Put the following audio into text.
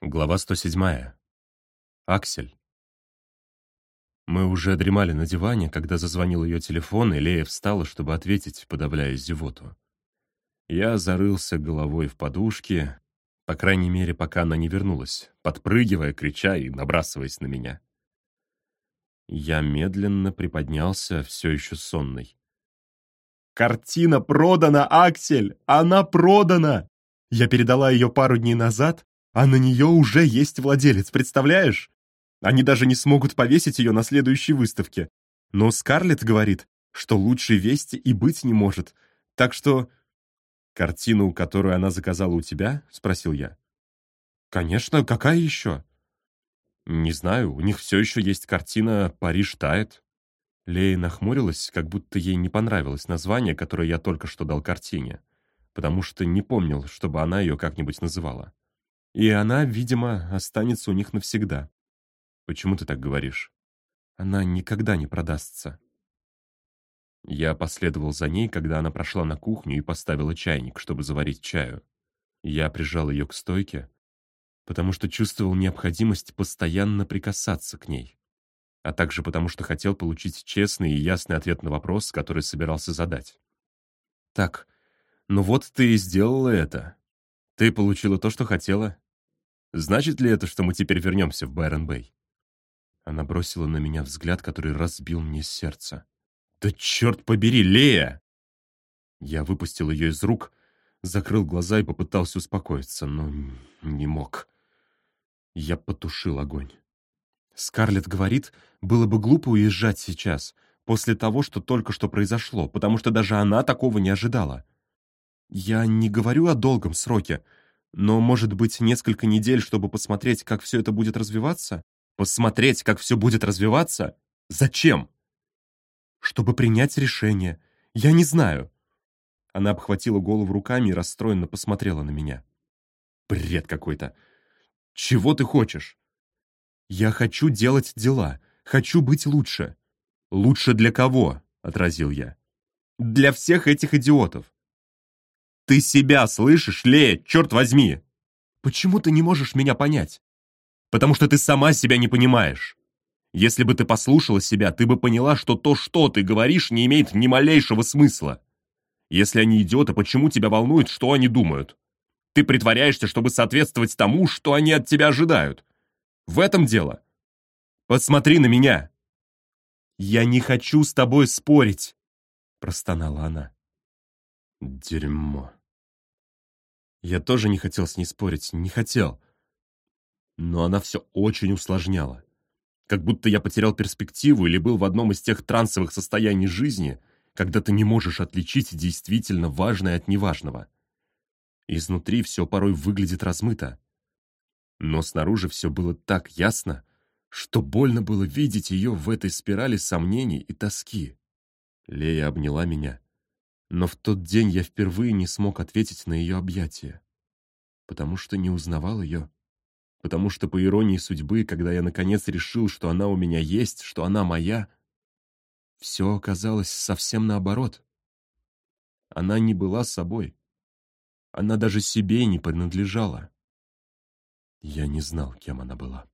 Глава 107. Аксель. Мы уже дремали на диване, когда зазвонил ее телефон, и Лея встала, чтобы ответить, подавляя зевоту. Я зарылся головой в подушки, по крайней мере, пока она не вернулась, подпрыгивая, крича и набрасываясь на меня. Я медленно приподнялся, все еще сонный. «Картина продана, Аксель! Она продана! Я передала ее пару дней назад, а на нее уже есть владелец, представляешь? Они даже не смогут повесить ее на следующей выставке. Но Скарлетт говорит, что лучшей вести и быть не может. Так что... «Картину, которую она заказала у тебя?» — спросил я. «Конечно, какая еще?» «Не знаю, у них все еще есть картина «Париж тает». Лея нахмурилась, как будто ей не понравилось название, которое я только что дал картине, потому что не помнил, чтобы она ее как-нибудь называла. И она, видимо, останется у них навсегда. Почему ты так говоришь? Она никогда не продастся. Я последовал за ней, когда она прошла на кухню и поставила чайник, чтобы заварить чаю. Я прижал ее к стойке, потому что чувствовал необходимость постоянно прикасаться к ней, а также потому что хотел получить честный и ясный ответ на вопрос, который собирался задать. «Так, ну вот ты и сделала это. Ты получила то, что хотела. Значит ли это, что мы теперь вернемся в Байрон-Бэй?» Она бросила на меня взгляд, который разбил мне сердце. «Да черт побери, Лея!» Я выпустил ее из рук, закрыл глаза и попытался успокоиться, но не мог. Я потушил огонь. Скарлетт говорит, было бы глупо уезжать сейчас, после того, что только что произошло, потому что даже она такого не ожидала. Я не говорю о долгом сроке, но, может быть, несколько недель, чтобы посмотреть, как все это будет развиваться? Посмотреть, как все будет развиваться? Зачем? Чтобы принять решение. Я не знаю. Она обхватила голову руками и расстроенно посмотрела на меня. Бред какой-то. Чего ты хочешь? Я хочу делать дела. Хочу быть лучше. Лучше для кого? Отразил я. Для всех этих идиотов. Ты себя слышишь, Лея, черт возьми! Почему ты не можешь меня понять? Потому что ты сама себя не понимаешь. Если бы ты послушала себя, ты бы поняла, что то, что ты говоришь, не имеет ни малейшего смысла. Если они идиоты, почему тебя волнует, что они думают? Ты притворяешься, чтобы соответствовать тому, что они от тебя ожидают. В этом дело. Посмотри на меня. Я не хочу с тобой спорить, простонала она. Дерьмо. Я тоже не хотел с ней спорить, не хотел. Но она все очень усложняла. Как будто я потерял перспективу или был в одном из тех трансовых состояний жизни, когда ты не можешь отличить действительно важное от неважного. Изнутри все порой выглядит размыто. Но снаружи все было так ясно, что больно было видеть ее в этой спирали сомнений и тоски. Лея обняла меня, но в тот день я впервые не смог ответить на ее объятия, потому что не узнавал ее. Потому что, по иронии судьбы, когда я наконец решил, что она у меня есть, что она моя, все оказалось совсем наоборот. Она не была собой. Она даже себе не принадлежала. Я не знал, кем она была.